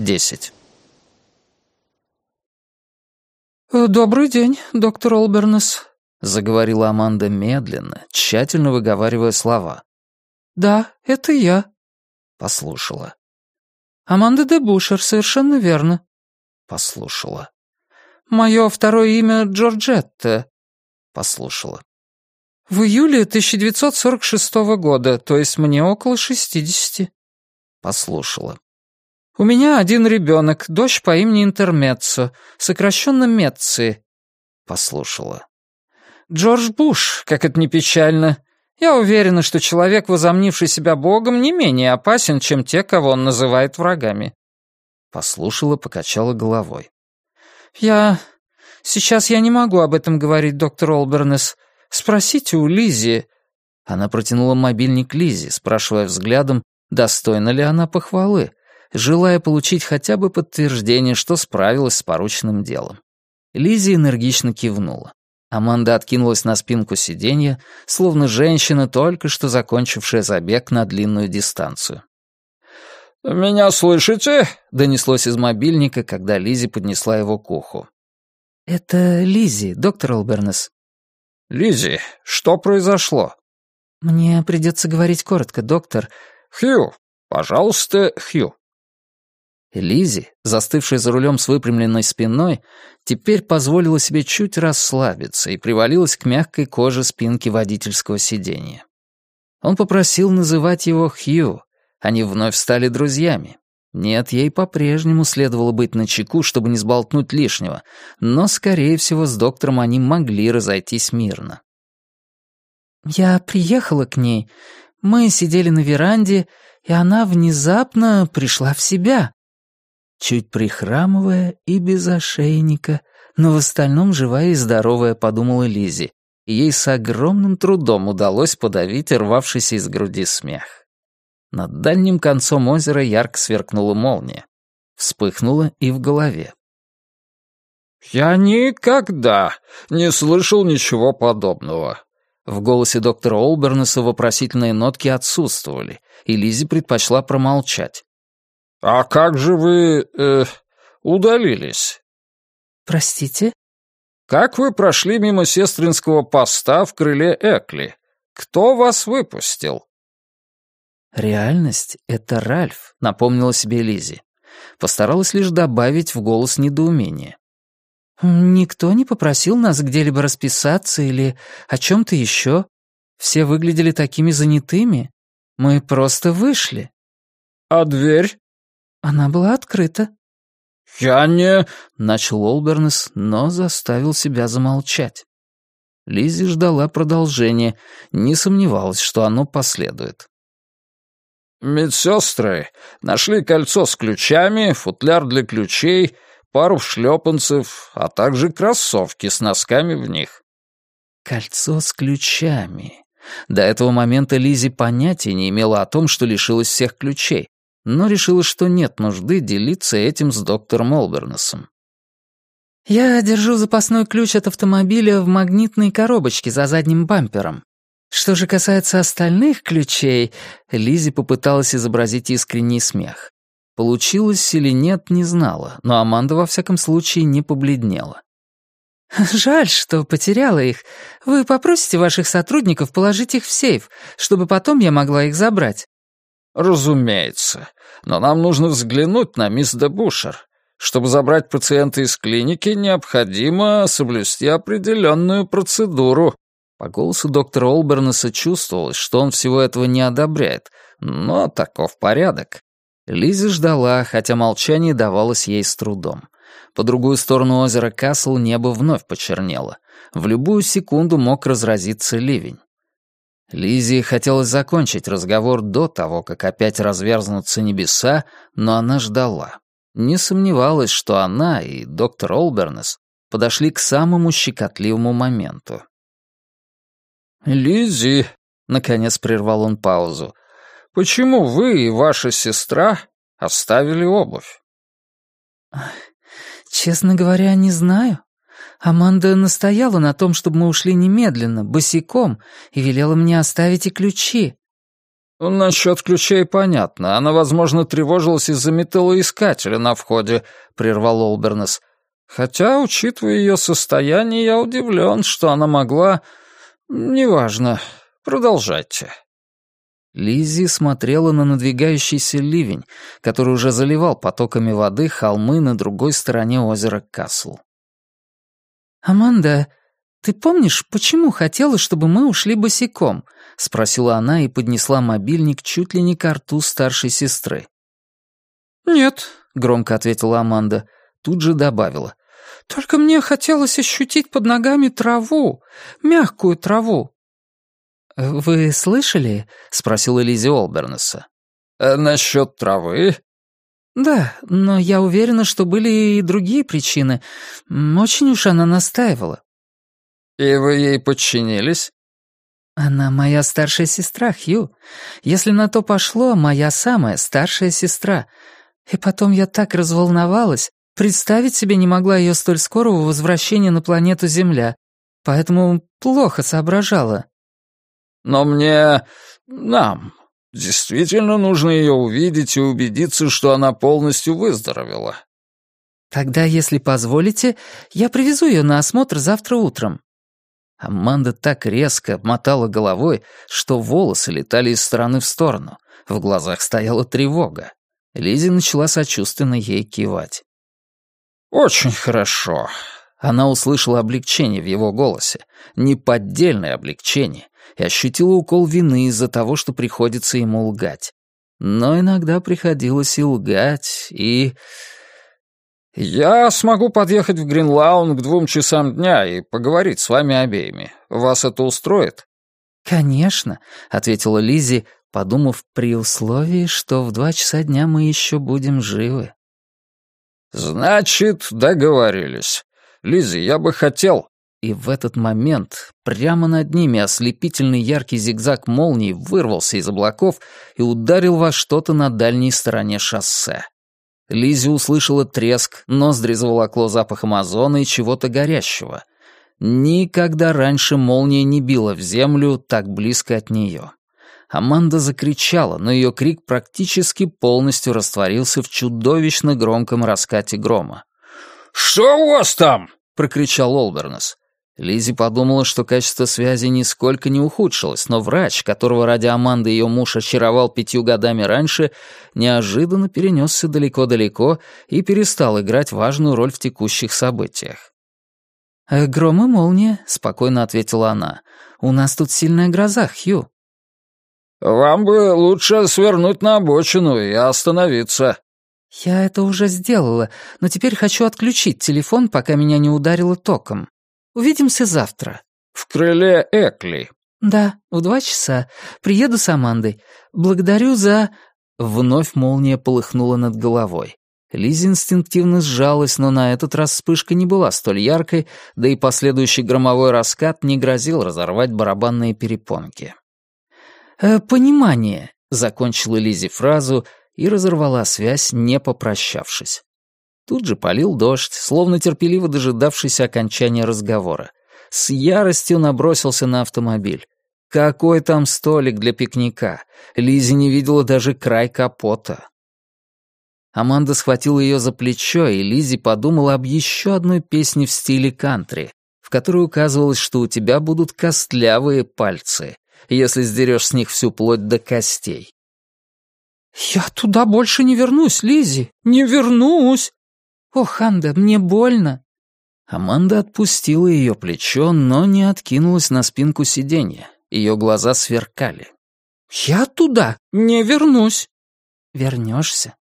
10. «Э, «Добрый день, доктор Олбернес», — заговорила Аманда медленно, тщательно выговаривая слова. «Да, это я». Послушала. «Аманда де Бушер, совершенно верно». Послушала. «Мое второе имя Джорджетта». Послушала. «В июле 1946 года, то есть мне около шестидесяти». Послушала. «У меня один ребенок, дочь по имени Интермеццо, сокращенно Метци». Послушала. «Джордж Буш, как это ни печально. Я уверена, что человек, возомнивший себя богом, не менее опасен, чем те, кого он называет врагами». Послушала, покачала головой. «Я... Сейчас я не могу об этом говорить, доктор Олбернес. Спросите у Лизи. Она протянула мобильник Лизи, спрашивая взглядом, достойна ли она похвалы, желая получить хотя бы подтверждение, что справилась с порученным делом. Лизи энергично кивнула. Аманда откинулась на спинку сиденья, словно женщина, только что закончившая забег на длинную дистанцию. «Меня слышите?» — донеслось из мобильника, когда Лизи поднесла его к уху. «Это Лизи, доктор Олбернес». «Лизи, что произошло?» «Мне придется говорить коротко, доктор». «Хью, пожалуйста, Хью». Лизи, застывшая за рулем с выпрямленной спиной, теперь позволила себе чуть расслабиться и привалилась к мягкой коже спинки водительского сиденья. Он попросил называть его Хью. Они вновь стали друзьями. Нет, ей по-прежнему следовало быть начеку, чтобы не сболтнуть лишнего, но, скорее всего, с доктором они могли разойтись мирно. «Я приехала к ней. Мы сидели на веранде, и она внезапно пришла в себя». Чуть прихрамывая и без ошейника, но в остальном живая и здоровая, подумала Лизи, ей с огромным трудом удалось подавить рвавшийся из груди смех. Над дальним концом озера ярко сверкнула молния. Вспыхнула и в голове. «Я никогда не слышал ничего подобного». В голосе доктора Олбернеса вопросительные нотки отсутствовали, и Лизи предпочла промолчать. «А как же вы... Э, удалились?» «Простите?» «Как вы прошли мимо сестринского поста в крыле Экли? Кто вас выпустил?» «Реальность — это Ральф», — напомнила себе Лизи. Постаралась лишь добавить в голос недоумение. «Никто не попросил нас где-либо расписаться или о чем-то еще. Все выглядели такими занятыми. Мы просто вышли». «А дверь?» «Она была открыта». «Я не...» — начал Олбернес, но заставил себя замолчать. Лизи ждала продолжения, не сомневалась, что оно последует. Медсестры нашли кольцо с ключами, футляр для ключей, пару шлепанцев, а также кроссовки с носками в них. Кольцо с ключами. До этого момента Лизи понятия не имела о том, что лишилась всех ключей, но решила, что нет нужды делиться этим с доктором Олбернесом. «Я держу запасной ключ от автомобиля в магнитной коробочке за задним бампером. Что же касается остальных ключей, Лизи попыталась изобразить искренний смех. Получилось или нет, не знала, но Аманда во всяком случае не побледнела. «Жаль, что потеряла их. Вы попросите ваших сотрудников положить их в сейф, чтобы потом я могла их забрать». «Разумеется. Но нам нужно взглянуть на мисс де Бушер. Чтобы забрать пациента из клиники, необходимо соблюсти определенную процедуру», по голосу доктора Олбернеса чувствовалось, что он всего этого не одобряет, но таков порядок. Лизи ждала, хотя молчание давалось ей с трудом. По другую сторону озера Касл небо вновь почернело. В любую секунду мог разразиться ливень. Лизи хотелось закончить разговор до того, как опять разверзнутся небеса, но она ждала. Не сомневалась, что она и доктор Олбернес подошли к самому щекотливому моменту. «Лиззи», — наконец прервал он паузу, — «почему вы и ваша сестра оставили обувь?» «Честно говоря, не знаю. Аманда настояла на том, чтобы мы ушли немедленно, босиком, и велела мне оставить и ключи». «Насчет ключей понятно. Она, возможно, тревожилась из-за металлоискателя на входе», — прервал Олбернес. «Хотя, учитывая ее состояние, я удивлен, что она могла... Неважно. Продолжайте». Лиззи смотрела на надвигающийся ливень, который уже заливал потоками воды холмы на другой стороне озера Касл. «Аманда, ты помнишь, почему хотела, чтобы мы ушли босиком?» — спросила она и поднесла мобильник чуть ли не к рту старшей сестры. «Нет», — громко ответила Аманда, тут же добавила. «Только мне хотелось ощутить под ногами траву, мягкую траву». «Вы слышали?» — спросила Лизи Олбернеса. «Э, «Насчет травы?» «Да, но я уверена, что были и другие причины. Очень уж она настаивала». «И вы ей подчинились?» «Она моя старшая сестра, Хью. Если на то пошло, моя самая старшая сестра. И потом я так разволновалась, представить себе не могла ее столь скорого возвращения на планету Земля, поэтому плохо соображала». «Но мне... нам действительно нужно ее увидеть и убедиться, что она полностью выздоровела». «Тогда, если позволите, я привезу ее на осмотр завтра утром. Аманда так резко мотала головой, что волосы летали из стороны в сторону. В глазах стояла тревога. Лизи начала сочувственно ей кивать. «Очень хорошо». Она услышала облегчение в его голосе, неподдельное облегчение, и ощутила укол вины из-за того, что приходится ему лгать. Но иногда приходилось и лгать, и... «Я смогу подъехать в Гринлаун к двум часам дня и поговорить с вами обеими. Вас это устроит?» «Конечно», — ответила Лизи, подумав при условии, что в два часа дня мы еще будем живы. «Значит, договорились. Лизи, я бы хотел...» И в этот момент прямо над ними ослепительный яркий зигзаг молнии вырвался из облаков и ударил во что-то на дальней стороне шоссе. Лизи услышала треск, ноздри заволокло запахом озона и чего-то горящего. Никогда раньше молния не била в землю так близко от нее. Аманда закричала, но ее крик практически полностью растворился в чудовищно громком раскате грома. «Что у вас там?» — прокричал Олбернес. Лизи подумала, что качество связи нисколько не ухудшилось, но врач, которого ради Аманды ее муж очаровал пятью годами раньше, неожиданно перенесся далеко-далеко и перестал играть важную роль в текущих событиях. «Э, «Гром и молния», — спокойно ответила она. «У нас тут сильная гроза, Хью». «Вам бы лучше свернуть на обочину и остановиться». «Я это уже сделала, но теперь хочу отключить телефон, пока меня не ударило током. Увидимся завтра». «В крыле Экли». «Да, в два часа. Приеду с Амандой. Благодарю за...» Вновь молния полыхнула над головой. Лизи инстинктивно сжалась, но на этот раз вспышка не была столь яркой, да и последующий громовой раскат не грозил разорвать барабанные перепонки. «Э, «Понимание», — закончила Лизи фразу и разорвала связь, не попрощавшись. Тут же полил дождь, словно терпеливо дожидавшийся окончания разговора. С яростью набросился на автомобиль. Какой там столик для пикника? Лизи не видела даже край капота. Аманда схватила ее за плечо, и Лизи подумала об еще одной песне в стиле кантри, в которой указывалось, что у тебя будут костлявые пальцы, если сдерешь с них всю плоть до костей. «Я туда больше не вернусь, Лизи, не вернусь!» «О, Ханда, мне больно!» Аманда отпустила ее плечо, но не откинулась на спинку сиденья. Ее глаза сверкали. «Я туда не вернусь!» «Вернешься.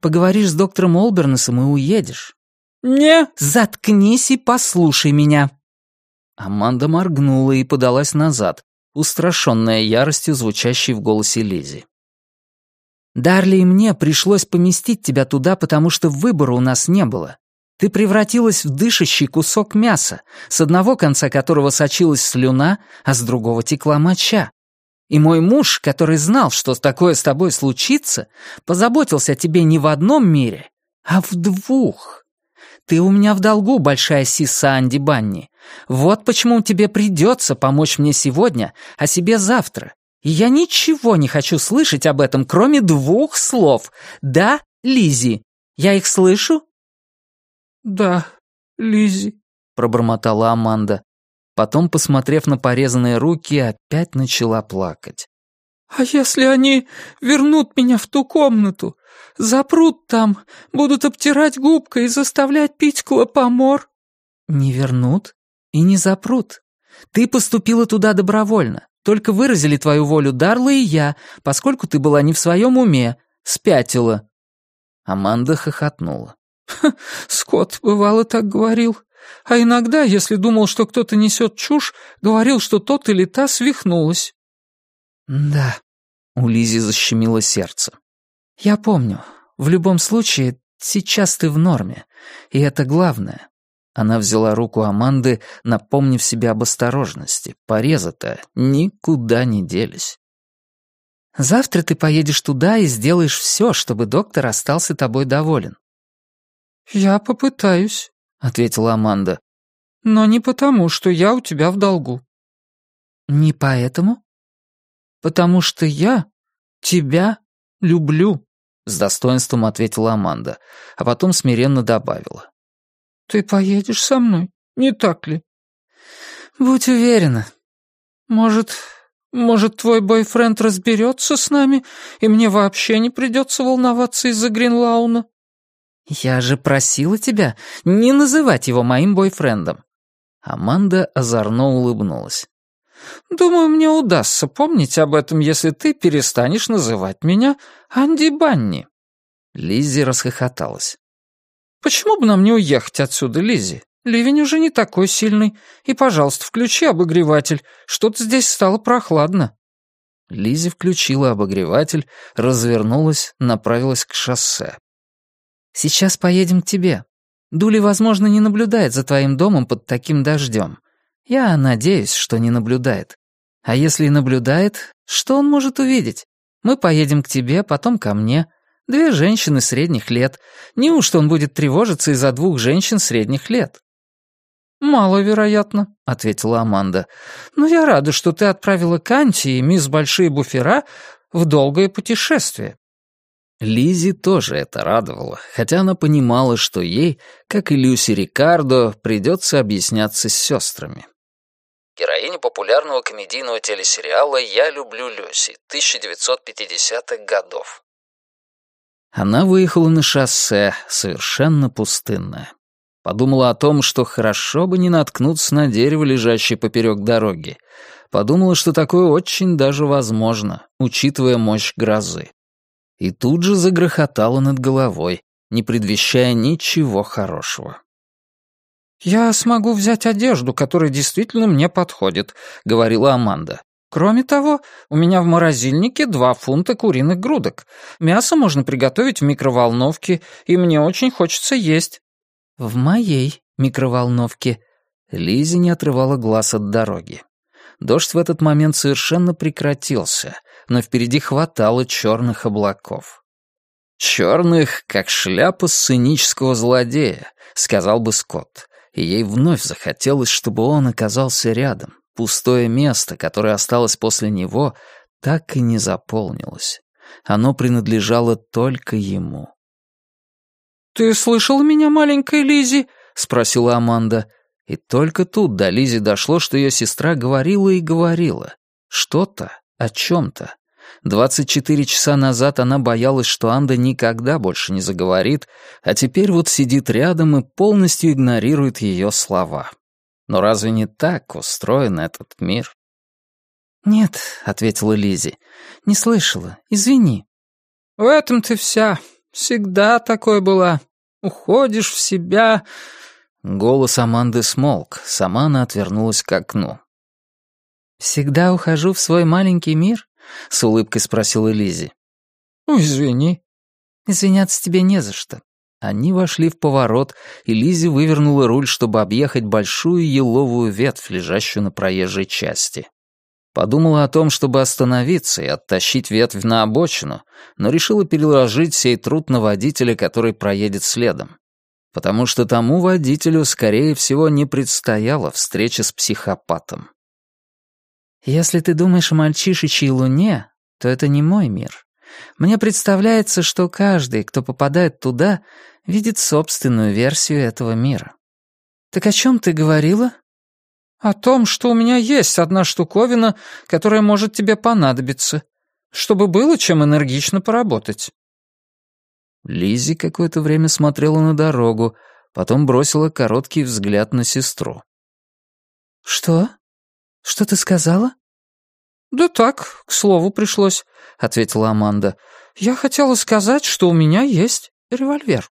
Поговоришь с доктором Олбернесом и уедешь». «Не, заткнись и послушай меня!» Аманда моргнула и подалась назад, устрашенная яростью, звучащей в голосе Лизи. Дарли и мне пришлось поместить тебя туда, потому что выбора у нас не было. Ты превратилась в дышащий кусок мяса, с одного конца которого сочилась слюна, а с другого текла моча. И мой муж, который знал, что такое с тобой случится, позаботился о тебе не в одном мире, а в двух. Ты у меня в долгу, большая сиса Анди Банни. Вот почему тебе придется помочь мне сегодня, а себе завтра, И я ничего не хочу слышать об этом, кроме двух слов. Да, Лизи. Я их слышу? Да, Лизи, пробормотала Аманда. Потом, посмотрев на порезанные руки, опять начала плакать. «А если они вернут меня в ту комнату? Запрут там, будут обтирать губкой и заставлять пить клопомор?» «Не вернут и не запрут. Ты поступила туда добровольно. Только выразили твою волю Дарла и я, поскольку ты была не в своем уме, спятила». Аманда хохотнула. «Скотт, бывало, так говорил. А иногда, если думал, что кто-то несет чушь, говорил, что тот или та свихнулась». «Да», — у Лизи защемило сердце. «Я помню. В любом случае, сейчас ты в норме. И это главное». Она взяла руку Аманды, напомнив себе об осторожности. Порезы-то никуда не делись. «Завтра ты поедешь туда и сделаешь все, чтобы доктор остался тобой доволен». «Я попытаюсь», — ответила Аманда. «Но не потому, что я у тебя в долгу». «Не поэтому?» «Потому что я тебя люблю», — с достоинством ответила Аманда, а потом смиренно добавила. «Ты поедешь со мной, не так ли?» «Будь уверена». «Может, может, твой бойфренд разберется с нами, и мне вообще не придется волноваться из-за Гринлауна?» «Я же просила тебя не называть его моим бойфрендом». Аманда озорно улыбнулась. «Думаю, мне удастся помнить об этом, если ты перестанешь называть меня Анди Банни». Лиззи расхохоталась. «Почему бы нам не уехать отсюда, Лиззи? Ливень уже не такой сильный. И, пожалуйста, включи обогреватель. Что-то здесь стало прохладно». Лиззи включила обогреватель, развернулась, направилась к шоссе. «Сейчас поедем к тебе. Дули, возможно, не наблюдает за твоим домом под таким дождем. Я надеюсь, что не наблюдает. А если и наблюдает, что он может увидеть? Мы поедем к тебе, потом ко мне. Две женщины средних лет. Неужто он будет тревожиться из-за двух женщин средних лет? «Маловероятно», — ответила Аманда. «Но я рада, что ты отправила Канти и мисс Большие Буфера в долгое путешествие». Лизи тоже это радовало, хотя она понимала, что ей, как и Люси Рикардо, придется объясняться с сестрами героиня популярного комедийного телесериала «Я люблю Люси» 1950-х годов. Она выехала на шоссе, совершенно пустынное. Подумала о том, что хорошо бы не наткнуться на дерево, лежащее поперек дороги. Подумала, что такое очень даже возможно, учитывая мощь грозы. И тут же загрохотала над головой, не предвещая ничего хорошего. «Я смогу взять одежду, которая действительно мне подходит», — говорила Аманда. «Кроме того, у меня в морозильнике два фунта куриных грудок. Мясо можно приготовить в микроволновке, и мне очень хочется есть». «В моей микроволновке». Лизи не отрывала глаз от дороги. Дождь в этот момент совершенно прекратился, но впереди хватало черных облаков. «Черных, как шляпа сценического злодея», — сказал бы Скотт и ей вновь захотелось, чтобы он оказался рядом. Пустое место, которое осталось после него, так и не заполнилось. Оно принадлежало только ему. «Ты слышал меня, маленькая Лизи? спросила Аманда. И только тут до Лизи дошло, что ее сестра говорила и говорила. Что-то о чем-то. 24 часа назад она боялась, что Анда никогда больше не заговорит, а теперь вот сидит рядом и полностью игнорирует ее слова. Но разве не так устроен этот мир? «Нет», — ответила Лизи, — «не слышала. Извини». «В этом ты вся. Всегда такой была. Уходишь в себя...» Голос Аманды смолк, сама она отвернулась к окну. «Всегда ухожу в свой маленький мир?» — с улыбкой спросила Лизи. «Ну, извини». «Извиняться тебе не за что». Они вошли в поворот, и Лизи вывернула руль, чтобы объехать большую еловую ветвь, лежащую на проезжей части. Подумала о том, чтобы остановиться и оттащить ветвь на обочину, но решила переложить сей труд на водителя, который проедет следом. Потому что тому водителю, скорее всего, не предстояла встреча с психопатом. Если ты думаешь о мальчишечьей луне, то это не мой мир. Мне представляется, что каждый, кто попадает туда, видит собственную версию этого мира. Так о чем ты говорила? О том, что у меня есть одна штуковина, которая может тебе понадобиться, чтобы было чем энергично поработать. Лизи какое-то время смотрела на дорогу, потом бросила короткий взгляд на сестру. «Что? Что ты сказала?» «Да так, к слову пришлось», — ответила Аманда. «Я хотела сказать, что у меня есть револьвер».